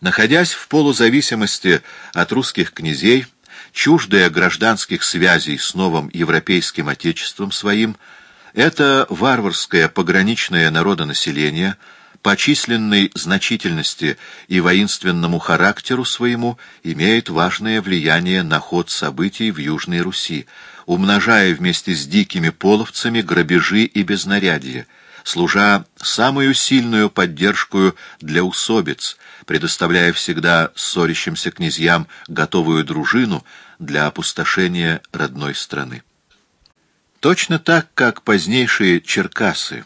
Находясь в полузависимости от русских князей, чуждая гражданских связей с новым европейским отечеством своим, это варварское пограничное народонаселение по численной значительности и воинственному характеру своему имеет важное влияние на ход событий в Южной Руси, умножая вместе с дикими половцами грабежи и безнарядье, служа самую сильную поддержку для усобиц, предоставляя всегда ссорящимся князьям готовую дружину для опустошения родной страны. Точно так, как позднейшие черкасы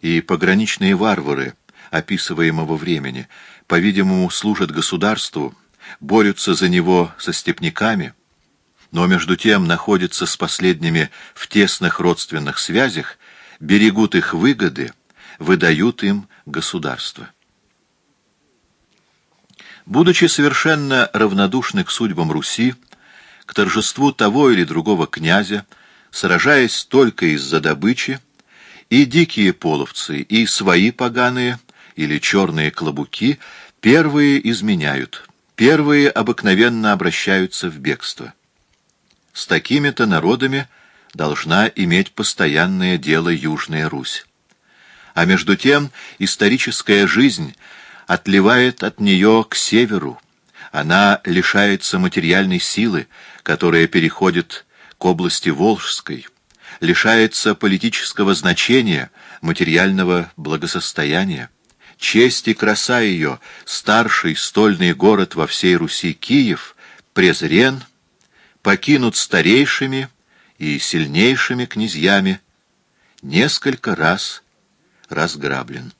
и пограничные варвары описываемого времени, по-видимому, служат государству, борются за него со степняками, но между тем находятся с последними в тесных родственных связях, берегут их выгоды, выдают им государство. Будучи совершенно равнодушны к судьбам Руси, к торжеству того или другого князя, сражаясь только из-за добычи, и дикие половцы, и свои поганые или черные клобуки первые изменяют, первые обыкновенно обращаются в бегство. С такими-то народами должна иметь постоянное дело Южная Русь. А между тем историческая жизнь отливает от нее к северу, она лишается материальной силы, которая переходит к области Волжской, лишается политического значения, материального благосостояния. Честь и краса ее, старший стольный город во всей Руси Киев, презрен, покинут старейшими и сильнейшими князьями, несколько раз разграблен.